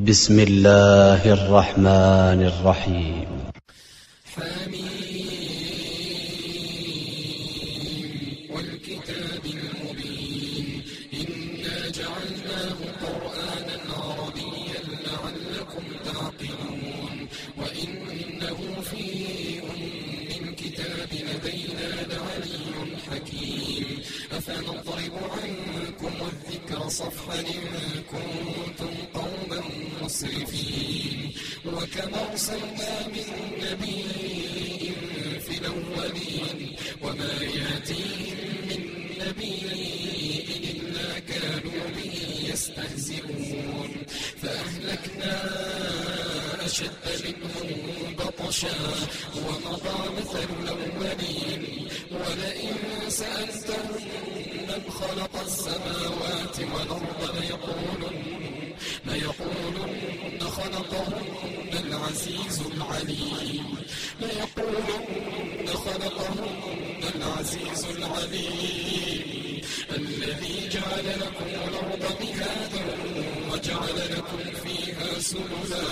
بسم الله الرحمن الرحيم. حميم والكتاب المبين إنا جعلناه قرآنا عربيا لعلكم تعقلون وإنه في أم الكتاب لدينا لعلي حكيم أفنضرب عنكم الذكر صفحا إن كنتم مسرفين وكم أرسلنا من نبي في الأولين وما ياتيهم من نبي إلا كانوا به يستهزئون فأهلكنا أشد منهم بطشا ومضى مثل الأولين ولئن سألتهم من خلق السماوات والأرض ليقولن خلقهن العزيز العليم. ليقولن خلقهن العزيز العليم. الذي جعل لكم الأرض مهادا وجعل لكم فيها سبلا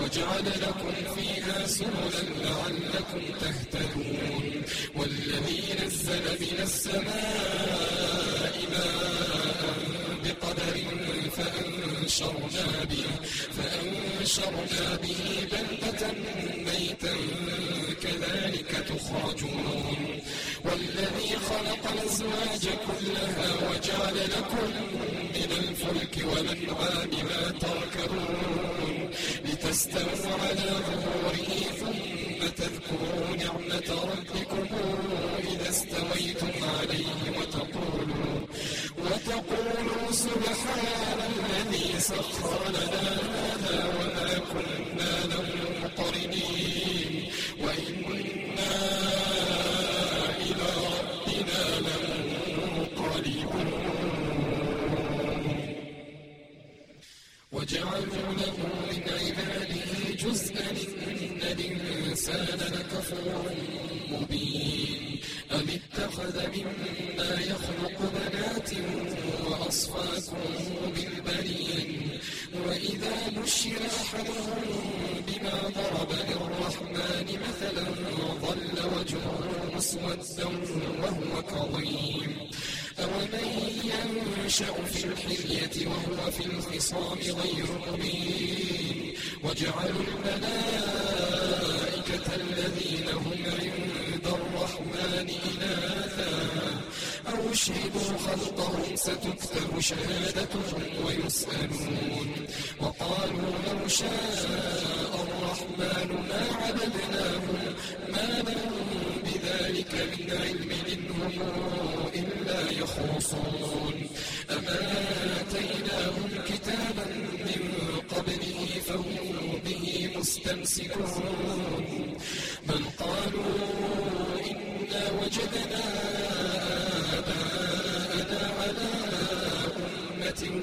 وجعل لكم فيها سبلا لعلكم تهتدون. والذي نزل من السماء ماء بقدر فأنشرنا به فأنشرنا به بلدة ميتا كذلك تخرجون والذي خلق الأزواج كلها وجعل لكم من الفلك والأنعام ما تركبون لتستووا على ظهوره ثم تذكروا نعمة ربكم إذا استويتم عليه وتقولوا وتقولوا سبحان الذي سخر لنا هذا وما كنا له مقرنين وإنا إلى ربنا لمنقلبون وجعلوا له من عباده جزءا إن الإنسان لكفور مبين أم اتخذ مما يخلق بنات وأصفاكم بالبنين بشر أحدهم بما ضرب للرحمن مثلا ظل وجهه مسودا وهو كظيم أومن ينشأ في الحلية وهو في الخصام غير مبين وجعلوا الملائكة الذين هم عند الرحمن إناثا أو اشهدوا خلقهم ستكتب شهادتهم ويسألون وقالوا لو شاء الرحمن ما عبدناهم ما لهم بذلك من علم إنهم إلا يخرصون أما آتيناهم كتابا من قبله فهم به مستمسكون. بل قالوا إنا وجدنا آباءنا على أمة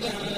Thank you.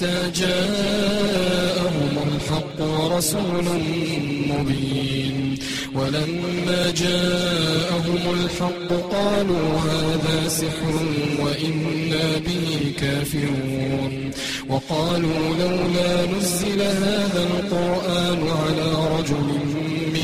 حتى جاءهم الحق ورسول مبين. ولما جاءهم الحق قالوا هذا سحر وإنا به كافرون. وقالوا لولا نزل هذا القرآن على رجل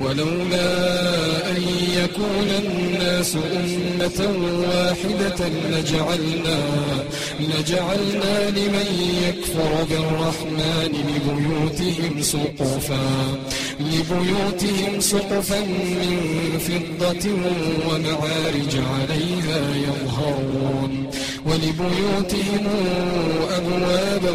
ولولا أن يكون الناس أمة واحدة لجعلنا لجعلنا لمن يكفر بالرحمن لبيوتهم سقفا لبيوتهم سقفا من فضة ومعارج عليها يظهرون ولبيوتهم أبوابا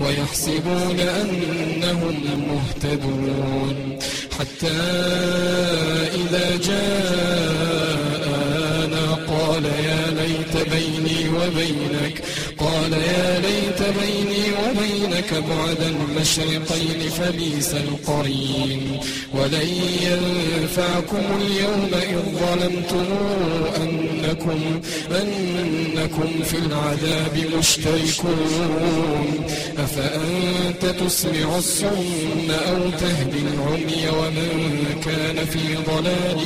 ويحسبون أنهم مهتدون. حتى إذا جاءنا قال يا ليت بيني وبينك قال يا ليت بيني وبينك بعد المشرقين فبيس القرين. ولن ينفعكم اليوم إذ ظلمتم أنكم, أنكم في العذاب مشتركون. أفأنت تسمع الصم أو تهدي العمي ومن كان في ضلال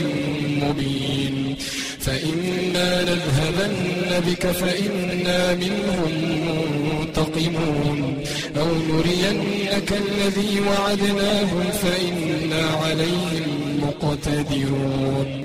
مبين؟ فإما نذهبن بك فإنا منهم منتقمون. أو نرينك الذي وعدناهم فإنا عليهم مقتدرون.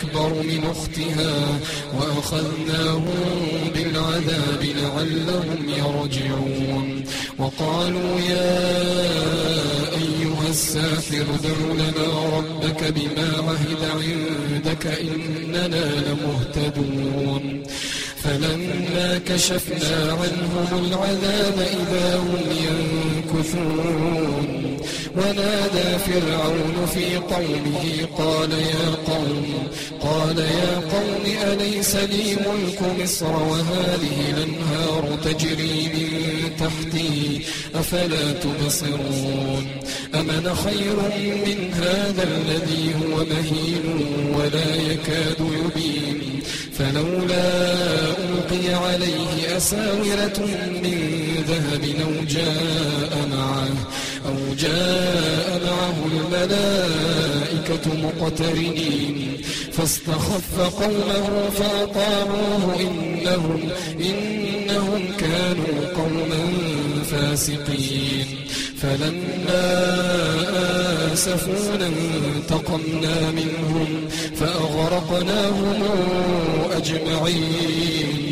أكبر من أختها وأخذناهم بالعذاب لعلهم يرجعون. وقالوا يا أيها الساحر ادع لنا ربك بما عهد عندك إننا لمهتدون. فلما كشفنا عنهم العذاب إذا هم ينكثون. ونادى فرعون في قومه قال يا قوم قال يا قوم أليس لي ملك مصر وهذه الأنهار تجري من تحتي؟ أفلا تبصرون؟ أمن خير من هذا الذي هو مهين ولا يكاد يبين؟ فلولا ألقي عليه أساورة من ذهب أو جاء معه أو جاء معه الملائكة مقترنين. فاستخف قومه فأطاعوه إنهم, إنهم كانوا قوما فاسقين. فلما آسفونا انتقمنا منهم فأغرقناهم أجمعين.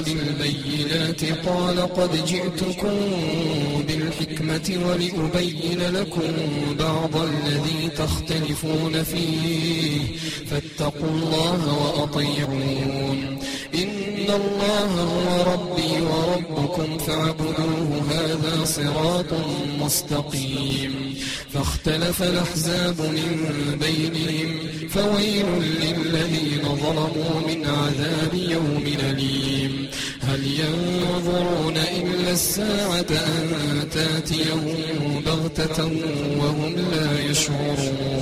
بالبينات قال قد جئتكم بالحكمة ولأبين لكم بعض الذي تختلفون فيه. فاتقوا الله وأطيعون. إن الله هو ربي وربكم فاعبدوه هذا صراط مستقيم فاختلف الأحزاب من بينهم فويل للذين ظلموا من عذاب يوم أليم هل ينظرون إلا الساعة أن تاتيهم بغتة وهم لا يشعرون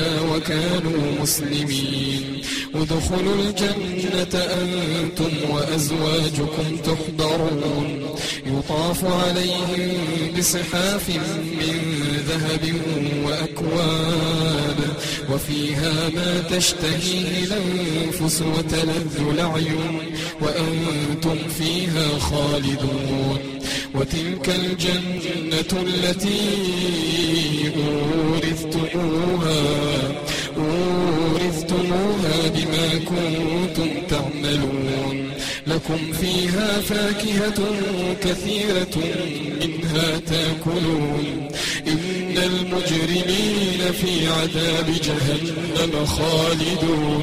وكانوا مسلمين. ادخلوا الجنة أنتم وأزواجكم تحضرون. يطاف عليهم بصحاف من ذهب وأكواب. وفيها ما تشتهيه الأنفس وتلذ الأعين. وأنتم فيها خالدون. وتلك الجنة التي أورثتموها أورثتموها بما كنتم تعملون. لكم فيها فاكهة كثيرة منها تأكلون. إن المجرمين في عذاب جهنم خالدون.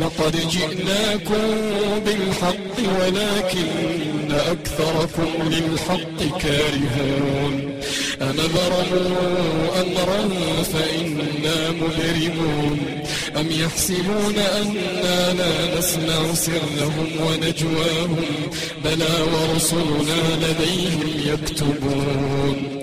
لقد جئناكم بالحق ولكن أكثركم للحق كارهون. أم برموا أمرا فإنا مبرمون أم يحسبون أنا لا نسمع سرهم ونجواهم؟ بلى ورسلنا لديهم يكتبون.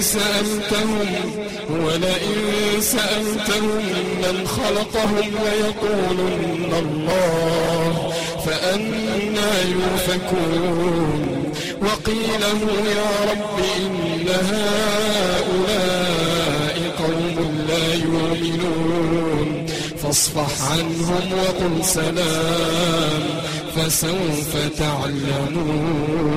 سألتهم ولئن سألتهم من خلقهم ليقولن الله فأنا يؤفكون. وقيله يا رب إن هؤلاء قوم لا يؤمنون. فاصفح عنهم وقل سلام فسوف تعلمون.